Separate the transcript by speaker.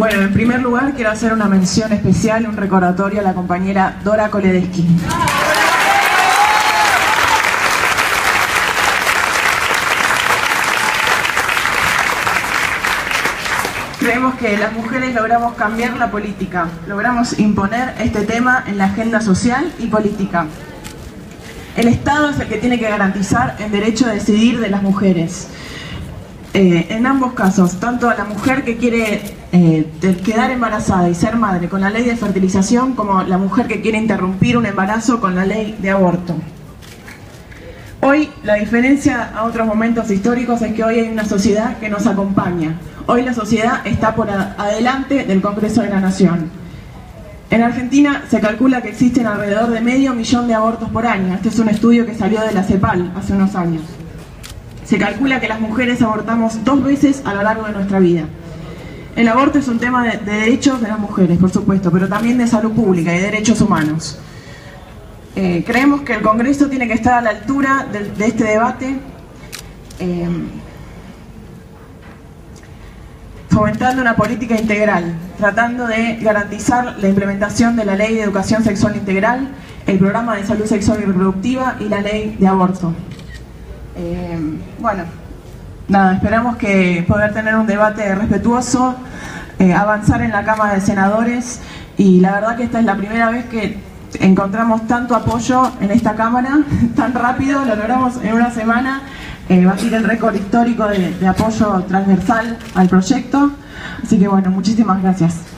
Speaker 1: Bueno, en primer lugar quiero hacer una mención especial, un recordatorio a la compañera Dora Koledeschi. Creemos que las mujeres logramos cambiar la política, logramos imponer este tema en la agenda social y política. El Estado es el que tiene que garantizar el derecho a decidir de las mujeres. Eh, en ambos casos, tanto la mujer que quiere eh, quedar embarazada y ser madre con la ley de fertilización, como la mujer que quiere interrumpir un embarazo con la ley de aborto. Hoy, la diferencia a otros momentos históricos es que hoy hay una sociedad que nos acompaña. Hoy la sociedad está por adelante del Congreso de la Nación. En Argentina se calcula que existen alrededor de medio millón de abortos por año. Este es un estudio que salió de la CEPAL hace unos años. Se calcula que las mujeres abortamos dos veces a lo largo de nuestra vida. El aborto es un tema de, derechos de las mujeres, por supuesto, pero también de salud pública y de derechos humanos. Eh, creemos que el Congreso tiene que estar a la altura de, este debate, eh, fomentando una política integral, tratando de garantizar la implementación de la Ley de Educación Sexual Integral, el Programa de Salud Sexual y Reproductiva y la Ley de Aborto. Eh, bueno, nada, esperamos que poder tener un debate respetuoso, avanzar en la Cámara de Senadores y la verdad que esta es la primera vez que encontramos tanto apoyo en esta Cámara, tan rápido, lo logramos en una semana, eh, batir el récord histórico de, de apoyo transversal al proyecto. Así que bueno, muchísimas gracias.